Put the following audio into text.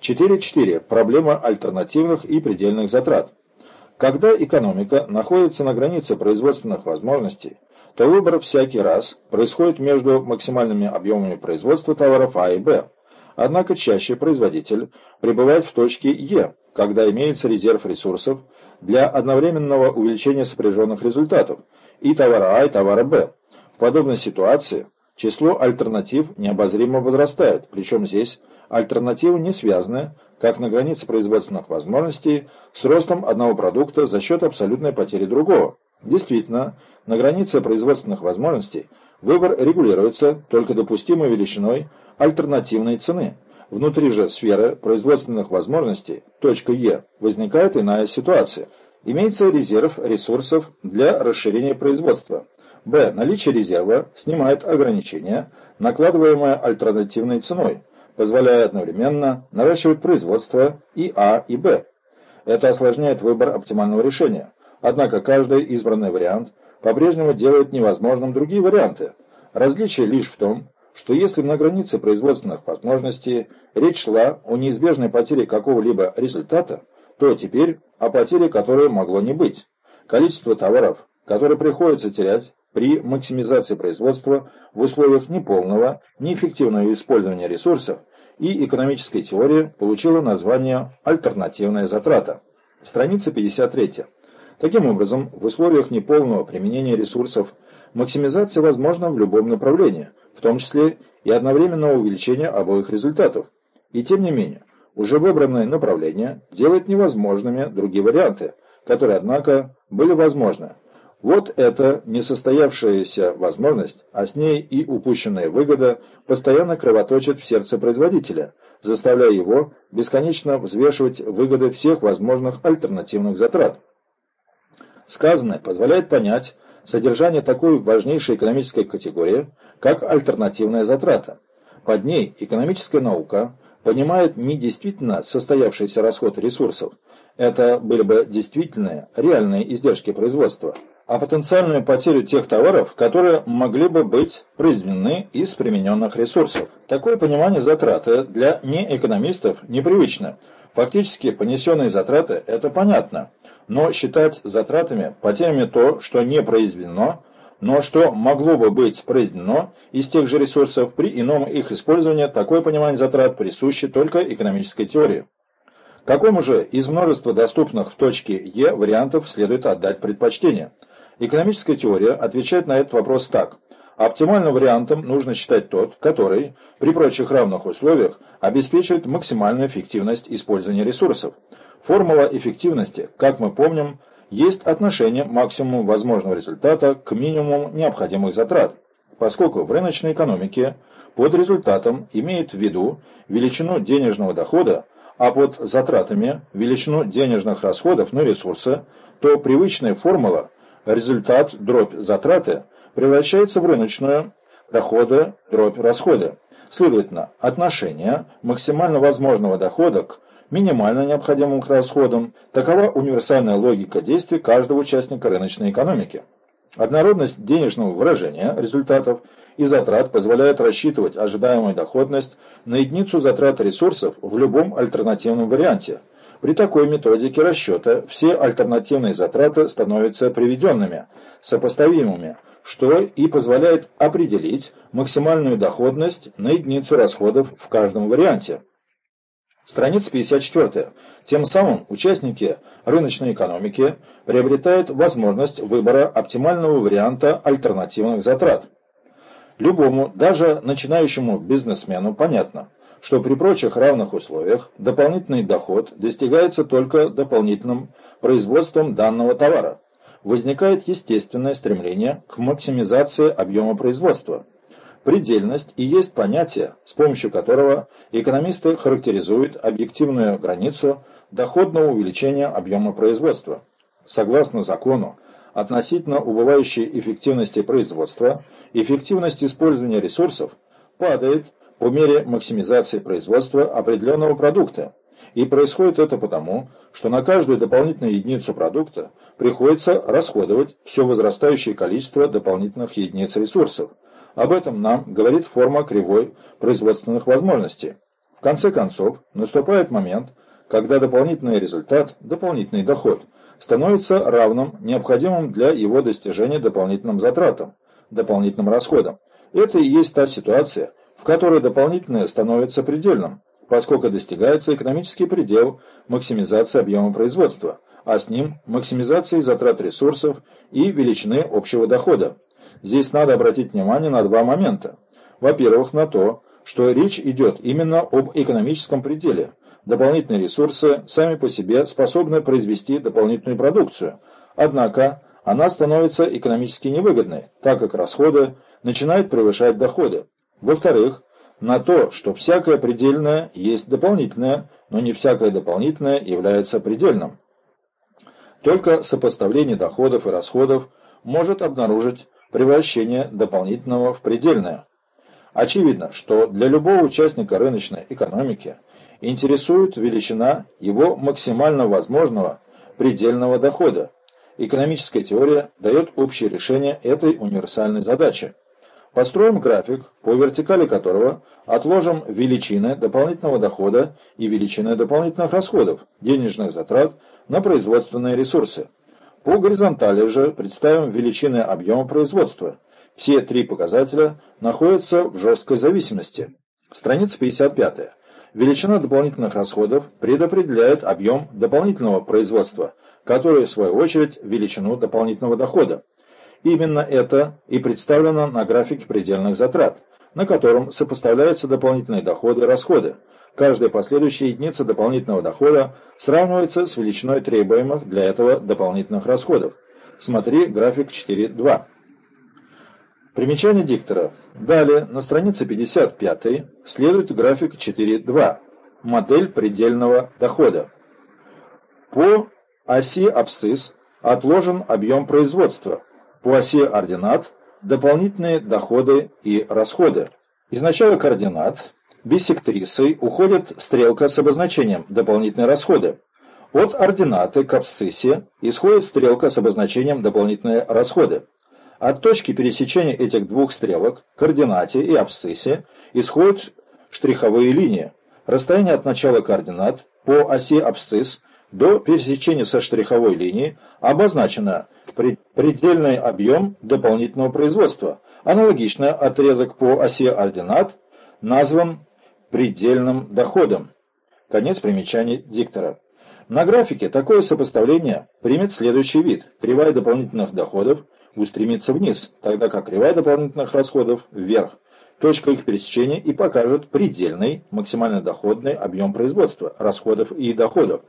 4.4. Проблема альтернативных и предельных затрат. Когда экономика находится на границе производственных возможностей, то выбор всякий раз происходит между максимальными объемами производства товаров А и Б. Однако чаще производитель пребывает в точке Е, когда имеется резерв ресурсов для одновременного увеличения сопряженных результатов и товара А, и товара Б. В подобной ситуации число альтернатив необозримо возрастает, причем здесь альтернативы не связаны, как на границе производственных возможностей, с ростом одного продукта за счет абсолютной потери другого. Действительно, на границе производственных возможностей выбор регулируется только допустимой величиной альтернативной цены. Внутри же сферы производственных возможностей, точка Е, возникает иная ситуация. Имеется резерв ресурсов для расширения производства. Б. Наличие резерва снимает ограничения, накладываемое альтернативной ценой, позволяя одновременно наращивать производство и А, и Б. Это осложняет выбор оптимального решения. Однако каждый избранный вариант по-прежнему делает невозможным другие варианты. Различие лишь в том, что если на границе производственных возможностей речь шла о неизбежной потере какого-либо результата, то теперь о потере, которой могло не быть. Количество товаров, которые приходится терять при максимизации производства в условиях неполного, неэффективного использования ресурсов, и экономической теории получила название «альтернативная затрата». Страница 53. Таким образом, в условиях неполного применения ресурсов максимизация возможна в любом направлении, в том числе и одновременного увеличения обоих результатов. И тем не менее, уже выбранное направление делает невозможными другие варианты, которые, однако, были возможны. Вот эта несостоявшаяся возможность, а с ней и упущенная выгода, постоянно кровоточит в сердце производителя, заставляя его бесконечно взвешивать выгоды всех возможных альтернативных затрат. Сказанное позволяет понять содержание такой важнейшей экономической категории, как альтернативная затрата. Под ней экономическая наука понимает не действительно состоявшийся расход ресурсов, это были бы действительные, реальные издержки производства, а потенциальную потерю тех товаров, которые могли бы быть произведены из примененных ресурсов. Такое понимание затраты для неэкономистов непривычно. Фактически понесенные затраты – это понятно, но считать затратами потерями то, что не произведено, но что могло бы быть произведено из тех же ресурсов при ином их использовании, такое понимание затрат присуще только экономической теории. Какому же из множества доступных в точке Е вариантов следует отдать предпочтение – Экономическая теория отвечает на этот вопрос так. Оптимальным вариантом нужно считать тот, который, при прочих равных условиях, обеспечивает максимальную эффективность использования ресурсов. Формула эффективности, как мы помним, есть отношение максимума возможного результата к минимуму необходимых затрат, поскольку в рыночной экономике под результатом имеет в виду величину денежного дохода, а под затратами величину денежных расходов на ресурсы, то привычная формула – результат дробь затраты превращается в рыночную доходы дробь расходы. Следовательно, отношение максимально возможного дохода к минимально необходимым расходам – такова универсальная логика действий каждого участника рыночной экономики. Однородность денежного выражения результатов и затрат позволяет рассчитывать ожидаемую доходность на единицу затрат ресурсов в любом альтернативном варианте – при такой методике расчета все альтернативные затраты становятся приведенными, сопоставимыми, что и позволяет определить максимальную доходность на единицу расходов в каждом варианте. Страница 54. Тем самым участники рыночной экономики приобретают возможность выбора оптимального варианта альтернативных затрат. Любому, даже начинающему бизнесмену понятно – что при прочих равных условиях дополнительный доход достигается только дополнительным производством данного товара. Возникает естественное стремление к максимизации объема производства. Предельность и есть понятие, с помощью которого экономисты характеризуют объективную границу доходного увеличения объема производства. Согласно закону, относительно убывающей эффективности производства, эффективность использования ресурсов падает по мере максимизации производства определенного продукта. И происходит это потому, что на каждую дополнительную единицу продукта приходится расходовать все возрастающее количество дополнительных единиц ресурсов. Об этом нам говорит форма кривой производственных возможностей. В конце концов, наступает момент, когда дополнительный результат, дополнительный доход, становится равным необходимым для его достижения дополнительным затратам, дополнительным расходам. Это и есть та ситуация, в которой дополнительное становится предельным, поскольку достигается экономический предел максимизации объема производства, а с ним максимизации затрат ресурсов и величины общего дохода. Здесь надо обратить внимание на два момента. Во-первых, на то, что речь идет именно об экономическом пределе. Дополнительные ресурсы сами по себе способны произвести дополнительную продукцию, однако она становится экономически невыгодной, так как расходы начинают превышать доходы. Во-вторых, на то, что всякое предельное есть дополнительное, но не всякое дополнительное является предельным. Только сопоставление доходов и расходов может обнаружить превращение дополнительного в предельное. Очевидно, что для любого участника рыночной экономики интересует величина его максимально возможного предельного дохода. Экономическая теория дает общее решение этой универсальной задачи. Построим график, по вертикали которого отложим величины дополнительного дохода и величины дополнительных расходов, денежных затрат на производственные ресурсы. По горизонтали же представим величины объема производства. Все три показателя находятся в жесткой зависимости. Страница 55. Величина дополнительных расходов предопределяет объем дополнительного производства, который, в свою очередь, величину дополнительного дохода. Именно это и представлено на графике предельных затрат, на котором сопоставляются дополнительные доходы и расходы. Каждая последующая единица дополнительного дохода сравнивается с величиной требуемых для этого дополнительных расходов. Смотри график 4.2. Примечание диктора. Далее, на странице 55 следует график 4.2. Модель предельного дохода. По оси абсцисс отложен объем производства, по оси ординат – дополнительные доходы и расходы. Из начала координат биссектрисой уходит стрелка с обозначением «дополнительные расходы». От ординаты к абсциссе исходит стрелка с обозначением «дополнительные расходы». От точки пересечения этих двух стрелок, координате и абсциссе, исходят штриховые линии. Расстояние от начала координат по оси абсцисс до пересечения со штриховой линией обозначено предельный объем дополнительного производства. Аналогично отрезок по оси ординат назван предельным доходом. Конец примечаний диктора. На графике такое сопоставление примет следующий вид. Кривая дополнительных доходов устремится вниз, тогда как кривая дополнительных расходов вверх. Точка их пересечения и покажет предельный максимально доходный объем производства, расходов и доходов.